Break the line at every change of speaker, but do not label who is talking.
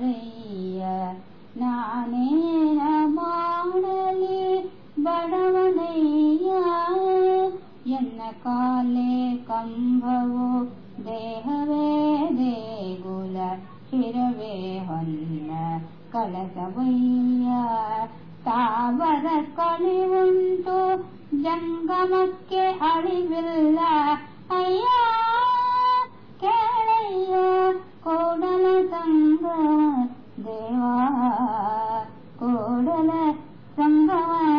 ರಾಘವಯ್ಯ ನಾನೇನ ಮಾಡಲಿ ಬಡವನಯ್ಯ ಎನ್ನ ಕಾಲೇ ಕಂಬವು ದೇಹವೇ ದೇಗುಲ ಶಿರವೇ ಹೊನ್ನ कम्बवो ತಾವರ देगुलिरवे ಜಂಗಮಕ್ಕೆ ಅಳಿವಿಲ್ಲ ಅಯ್ಯ ಕೇಳಯ್ಯ ಕೋಡಲ केळय सम्भव